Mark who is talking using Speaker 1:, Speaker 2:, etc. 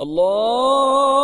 Speaker 1: الله